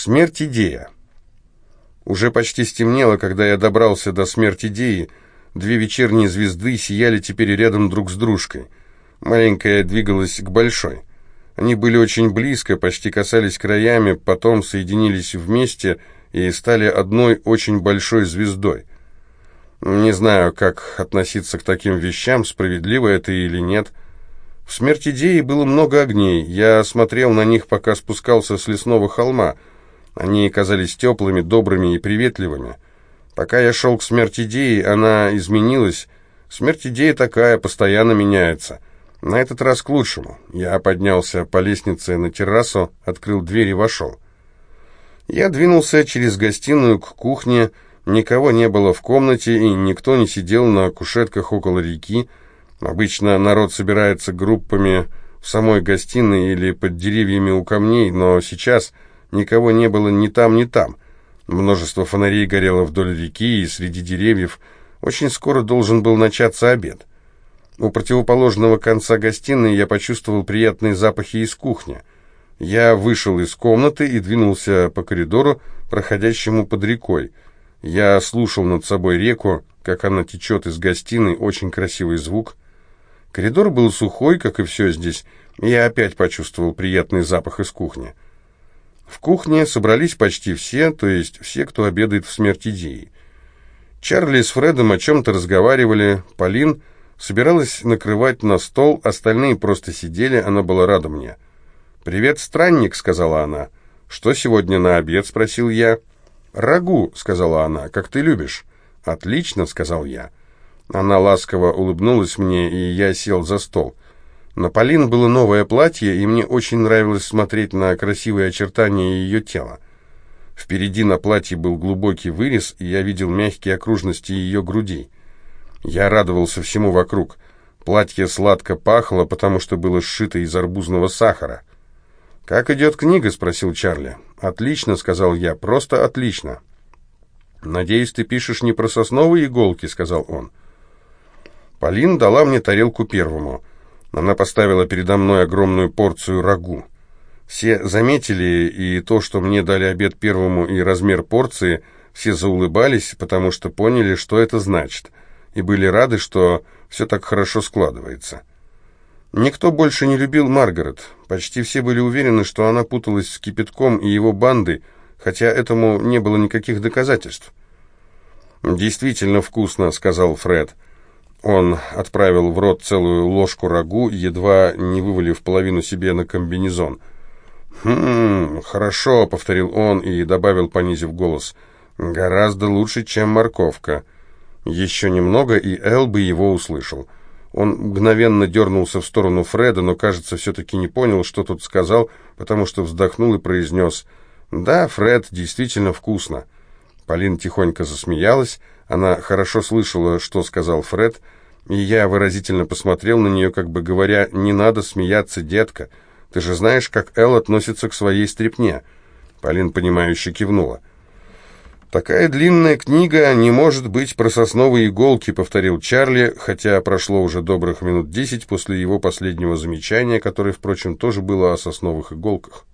Смерть идея. Уже почти стемнело, когда я добрался до смерти идеи. Две вечерние звезды сияли теперь рядом друг с дружкой. Маленькая двигалась к большой. Они были очень близко, почти касались краями, потом соединились вместе и стали одной очень большой звездой. Не знаю, как относиться к таким вещам, справедливо это или нет. В смерти идеи было много огней. Я смотрел на них, пока спускался с лесного холма. Они казались теплыми, добрыми и приветливыми. Пока я шел к смерти идеи, она изменилась. Смерть идеи такая, постоянно меняется. На этот раз к лучшему. Я поднялся по лестнице на террасу, открыл дверь и вошел. Я двинулся через гостиную к кухне. Никого не было в комнате, и никто не сидел на кушетках около реки. Обычно народ собирается группами в самой гостиной или под деревьями у камней, но сейчас никого не было ни там, ни там. Множество фонарей горело вдоль реки и среди деревьев. Очень скоро должен был начаться обед. У противоположного конца гостиной я почувствовал приятные запахи из кухни. Я вышел из комнаты и двинулся по коридору, проходящему под рекой. Я слушал над собой реку, как она течет из гостиной, очень красивый звук. Коридор был сухой, как и все здесь, и я опять почувствовал приятный запах из кухни. В кухне собрались почти все, то есть все, кто обедает в смерти Дии. Чарли с Фредом о чем-то разговаривали, Полин Собиралась накрывать на стол, остальные просто сидели, она была рада мне. «Привет, странник», — сказала она. «Что сегодня на обед?» — спросил я. «Рагу», — сказала она, — «как ты любишь». «Отлично», — сказал я. Она ласково улыбнулась мне, и я сел за стол. На Полин было новое платье, и мне очень нравилось смотреть на красивые очертания ее тела. Впереди на платье был глубокий вырез, и я видел мягкие окружности ее грудей. Я радовался всему вокруг. Платье сладко пахло, потому что было сшито из арбузного сахара. «Как идет книга?» — спросил Чарли. «Отлично», — сказал я, — «просто отлично». «Надеюсь, ты пишешь не про сосновые иголки», — сказал он. Полин дала мне тарелку первому. Она поставила передо мной огромную порцию рагу. Все заметили и то, что мне дали обед первому, и размер порции, все заулыбались, потому что поняли, что это значит — и были рады, что все так хорошо складывается. Никто больше не любил Маргарет. Почти все были уверены, что она путалась с Кипятком и его бандой, хотя этому не было никаких доказательств. «Действительно вкусно», — сказал Фред. Он отправил в рот целую ложку рагу, едва не вывалив половину себе на комбинезон. «Хм, хорошо», — повторил он и добавил, понизив голос. «Гораздо лучше, чем морковка». Еще немного, и Эл бы его услышал. Он мгновенно дернулся в сторону Фреда, но, кажется, все-таки не понял, что тот сказал, потому что вздохнул и произнес «Да, Фред, действительно вкусно». Полин тихонько засмеялась, она хорошо слышала, что сказал Фред, и я выразительно посмотрел на нее, как бы говоря, «Не надо смеяться, детка, ты же знаешь, как Эл относится к своей стрепне». Полин, понимающе кивнула. «Такая длинная книга не может быть про сосновые иголки», — повторил Чарли, хотя прошло уже добрых минут десять после его последнего замечания, которое, впрочем, тоже было о сосновых иголках.